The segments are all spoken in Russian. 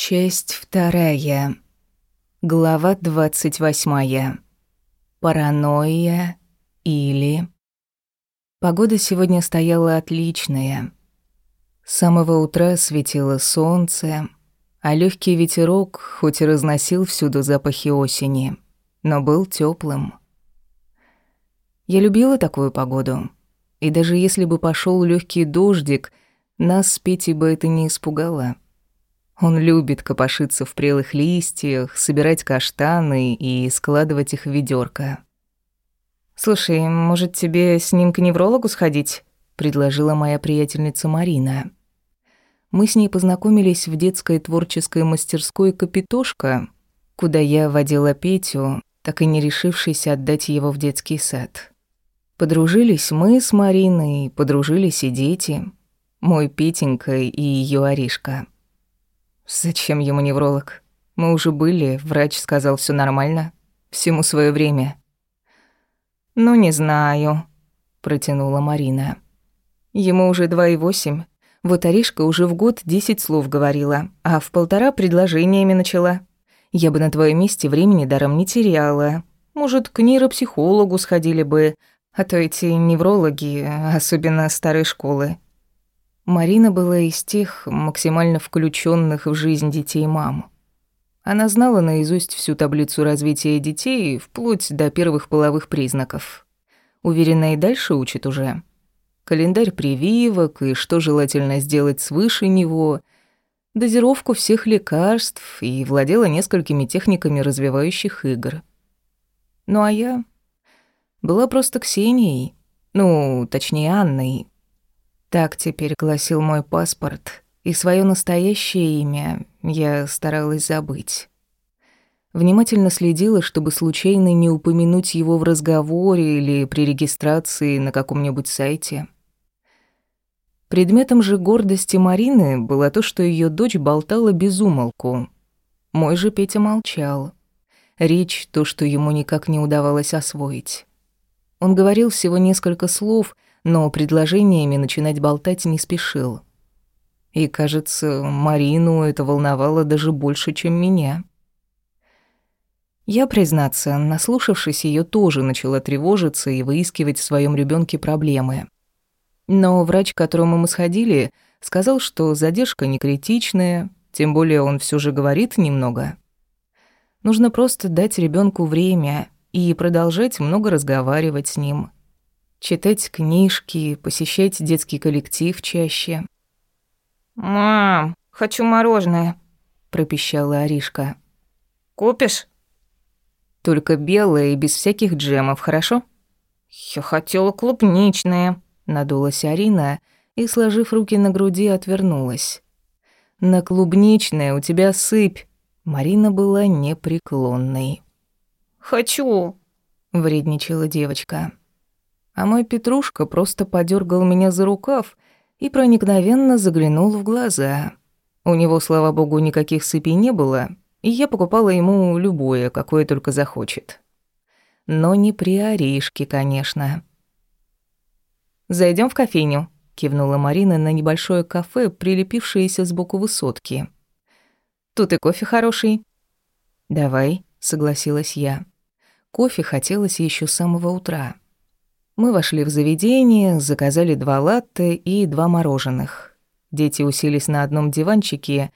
Часть вторая. Глава двадцать восьмая. Паранойя или... Погода сегодня стояла отличная. С самого утра светило солнце, а легкий ветерок хоть и разносил всюду запахи осени, но был теплым. Я любила такую погоду. И даже если бы пошел легкий дождик, нас с Петей бы это не испугало. Он любит копошиться в прелых листьях, собирать каштаны и складывать их в ведёрко. «Слушай, может, тебе с ним к неврологу сходить?» — предложила моя приятельница Марина. Мы с ней познакомились в детской творческой мастерской «Капитошка», куда я водила Петю, так и не решившись отдать его в детский сад. Подружились мы с Мариной, подружились и дети. Мой Петенька и её Аришка. Зачем ему невролог? Мы уже были, врач сказал, все нормально. Всему свое время. Ну, не знаю, протянула Марина. Ему уже два и восемь. Вот Аришка уже в год десять слов говорила, а в полтора предложениями начала. Я бы на твоем месте времени даром не теряла. Может, к нейропсихологу сходили бы, а то эти неврологи, особенно старой школы, Марина была из тех максимально включенных в жизнь детей мам. Она знала наизусть всю таблицу развития детей, вплоть до первых половых признаков. Уверена, и дальше учит уже. Календарь прививок и что желательно сделать свыше него, дозировку всех лекарств и владела несколькими техниками развивающих игр. Ну а я была просто Ксенией, ну, точнее, Анной, так теперь гласил мой паспорт, и свое настоящее имя я старалась забыть. Внимательно следила, чтобы случайно не упомянуть его в разговоре или при регистрации на каком-нибудь сайте. Предметом же гордости Марины было то, что ее дочь болтала без умолку. Мой же Петя молчал. Речь — то, что ему никак не удавалось освоить. Он говорил всего несколько слов — но предложениями начинать болтать не спешил. И, кажется, Марину это волновало даже больше, чем меня. Я, признаться, наслушавшись ее, тоже начала тревожиться и выискивать в своем ребенке проблемы. Но врач, к которому мы сходили, сказал, что задержка не критичная, тем более он все же говорит немного. Нужно просто дать ребенку время и продолжать много разговаривать с ним – читать книжки, посещать детский коллектив чаще. «Мам, хочу мороженое», — пропищала Аришка. «Купишь?» «Только белое и без всяких джемов, хорошо?» «Я хотела клубничное», — надулась Арина и, сложив руки на груди, отвернулась. «На клубничное у тебя сыпь». Марина была непреклонной. «Хочу», — вредничала девочка а мой Петрушка просто подергал меня за рукав и проникновенно заглянул в глаза. У него, слава богу, никаких сыпей не было, и я покупала ему любое, какое только захочет. Но не при Аришке, конечно. Зайдем в кофейню», — кивнула Марина на небольшое кафе, прилепившееся сбоку высотки. «Тут и кофе хороший». «Давай», — согласилась я. Кофе хотелось еще с самого утра. Мы вошли в заведение, заказали два латте и два мороженых. Дети уселись на одном диванчике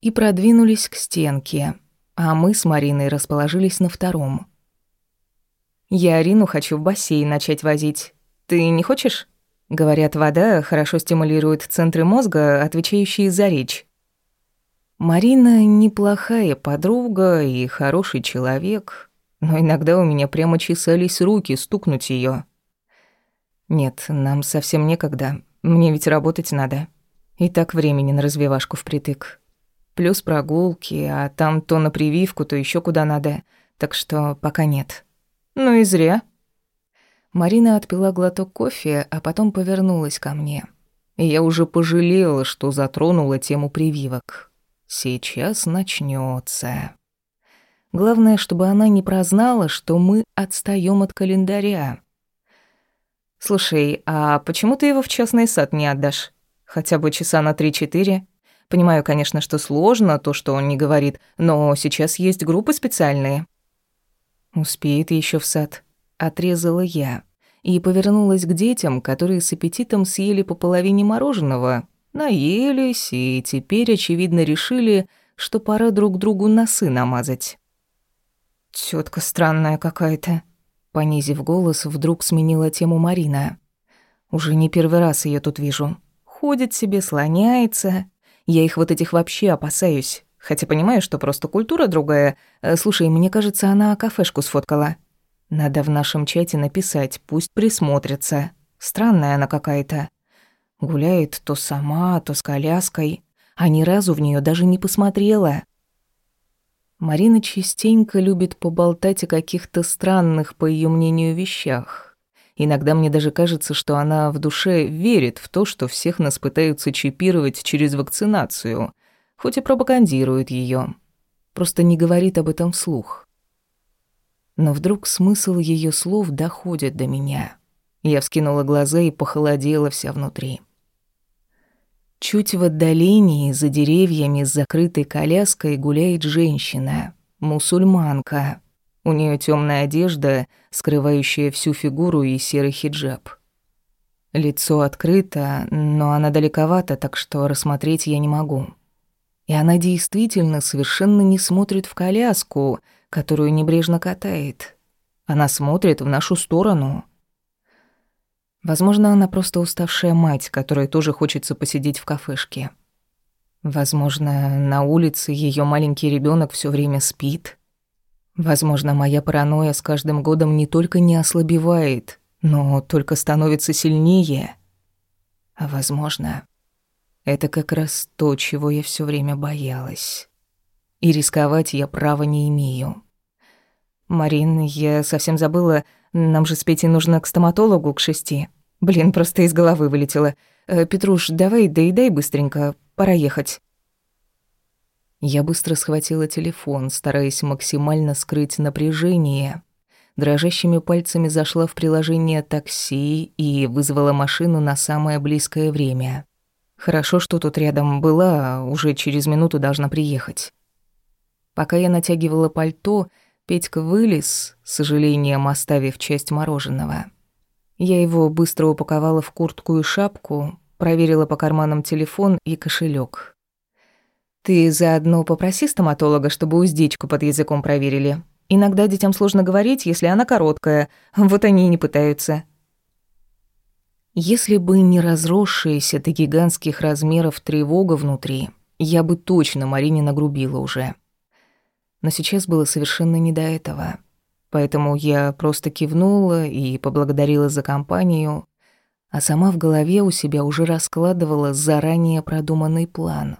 и продвинулись к стенке, а мы с Мариной расположились на втором. «Я Арину хочу в бассейн начать возить. Ты не хочешь?» Говорят, вода хорошо стимулирует центры мозга, отвечающие за речь. Марина неплохая подруга и хороший человек, но иногда у меня прямо чесались руки стукнуть ее. Нет, нам совсем некогда. Мне ведь работать надо. И так времени на развивашку впритык. Плюс прогулки, а там то на прививку, то еще куда надо. Так что пока нет. Ну и зря. Марина отпила глоток кофе, а потом повернулась ко мне. И я уже пожалела, что затронула тему прививок. Сейчас начнется. Главное, чтобы она не прознала, что мы отстаём от календаря. «Слушай, а почему ты его в частный сад не отдашь? Хотя бы часа на три-четыре? Понимаю, конечно, что сложно то, что он не говорит, но сейчас есть группы специальные». «Успеет еще в сад», — отрезала я и повернулась к детям, которые с аппетитом съели по половине мороженого, наелись и теперь, очевидно, решили, что пора друг другу носы намазать. Тетка странная какая-то», — понизив голос, вдруг сменила тему Марина. «Уже не первый раз ее тут вижу. Ходит себе, слоняется. Я их вот этих вообще опасаюсь. Хотя понимаю, что просто культура другая. Э, слушай, мне кажется, она кафешку сфоткала. Надо в нашем чате написать, пусть присмотрится. Странная она какая-то. Гуляет то сама, то с коляской, а ни разу в нее даже не посмотрела. Марина частенько любит поболтать о каких-то странных, по ее мнению, вещах. Иногда мне даже кажется, что она в душе верит в то, что всех нас пытаются чипировать через вакцинацию, хоть и пропагандирует ее. Просто не говорит об этом вслух. Но вдруг смысл ее слов доходит до меня. Я вскинула глаза и похолодела вся внутри. Чуть в отдалении, за деревьями с закрытой коляской, гуляет женщина, мусульманка. У нее темная одежда, скрывающая всю фигуру и серый хиджаб. Лицо открыто, но она далековато, так что рассмотреть я не могу. И она действительно совершенно не смотрит в коляску — которую небрежно катает. Она смотрит в нашу сторону. Возможно, она просто уставшая мать, которой тоже хочется посидеть в кафешке. Возможно, на улице ее маленький ребенок все время спит. Возможно, моя паранойя с каждым годом не только не ослабевает, но только становится сильнее. А возможно, это как раз то, чего я все время боялась. И рисковать я права не имею. «Марин, я совсем забыла. Нам же с Петей нужно к стоматологу к шести. Блин, просто из головы вылетело. Э, Петруш, давай доедай быстренько. Пора ехать». Я быстро схватила телефон, стараясь максимально скрыть напряжение. Дрожащими пальцами зашла в приложение такси и вызвала машину на самое близкое время. Хорошо, что тут рядом была, уже через минуту должна приехать. Пока я натягивала пальто, Петька вылез, с сожалением оставив часть мороженого. Я его быстро упаковала в куртку и шапку, проверила по карманам телефон и кошелек. «Ты заодно попроси стоматолога, чтобы уздечку под языком проверили. Иногда детям сложно говорить, если она короткая, вот они и не пытаются». Если бы не разросшаяся до гигантских размеров тревога внутри, я бы точно Марине нагрубила уже но сейчас было совершенно не до этого. Поэтому я просто кивнула и поблагодарила за компанию, а сама в голове у себя уже раскладывала заранее продуманный план.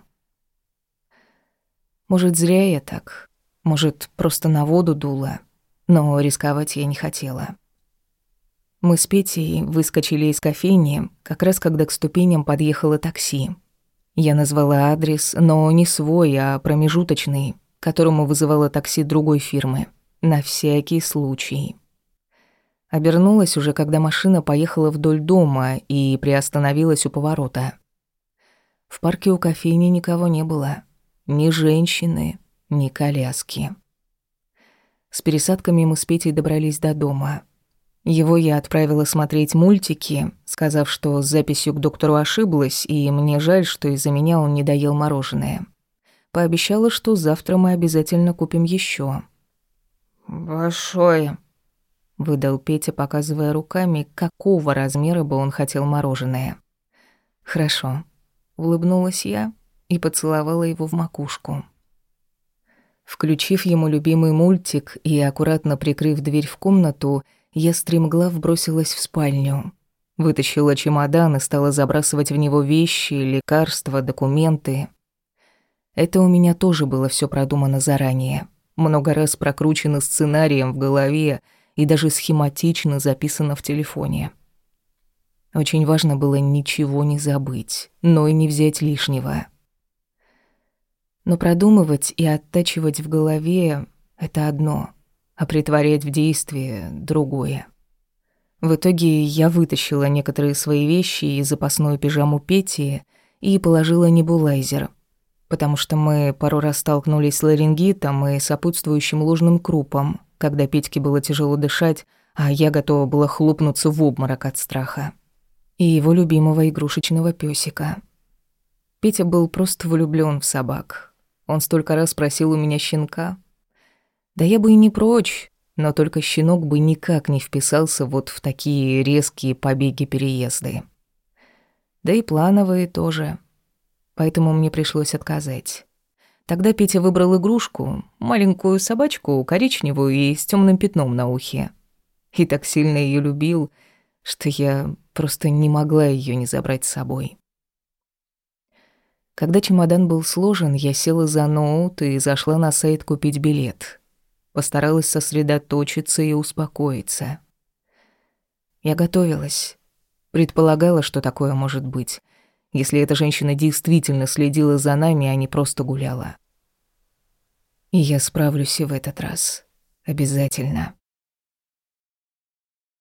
Может, зря я так, может, просто на воду дула, но рисковать я не хотела. Мы с Петей выскочили из кофейни, как раз когда к ступеням подъехало такси. Я назвала адрес, но не свой, а промежуточный, которому вызывала такси другой фирмы. На всякий случай. Обернулась уже, когда машина поехала вдоль дома и приостановилась у поворота. В парке у кофейни никого не было. Ни женщины, ни коляски. С пересадками мы с Петей добрались до дома. Его я отправила смотреть мультики, сказав, что с записью к доктору ошиблась, и мне жаль, что из-за меня он не доел мороженое. Пообещала, что завтра мы обязательно купим еще. «Большое», — выдал Петя, показывая руками, какого размера бы он хотел мороженое. «Хорошо», — улыбнулась я и поцеловала его в макушку. Включив ему любимый мультик и аккуратно прикрыв дверь в комнату, я стремглав бросилась в спальню. Вытащила чемодан и стала забрасывать в него вещи, лекарства, документы. Это у меня тоже было все продумано заранее. Много раз прокручено сценарием в голове и даже схематично записано в телефоне. Очень важно было ничего не забыть, но и не взять лишнего. Но продумывать и оттачивать в голове — это одно, а притворять в действие — другое. В итоге я вытащила некоторые свои вещи и запасную пижаму Пети и положила небулайзер — потому что мы пару раз столкнулись с ларингитом и сопутствующим ложным крупом, когда Петьке было тяжело дышать, а я готова была хлопнуться в обморок от страха. И его любимого игрушечного песика. Петя был просто влюблён в собак. Он столько раз просил у меня щенка. Да я бы и не прочь, но только щенок бы никак не вписался вот в такие резкие побеги-переезды. Да и плановые тоже. Поэтому мне пришлось отказать. Тогда Петя выбрал игрушку, маленькую собачку, коричневую и с темным пятном на ухе. И так сильно ее любил, что я просто не могла ее не забрать с собой. Когда чемодан был сложен, я села за ноут и зашла на сайт купить билет. Постаралась сосредоточиться и успокоиться. Я готовилась. Предполагала, что такое может быть, если эта женщина действительно следила за нами, а не просто гуляла. И я справлюсь и в этот раз. Обязательно.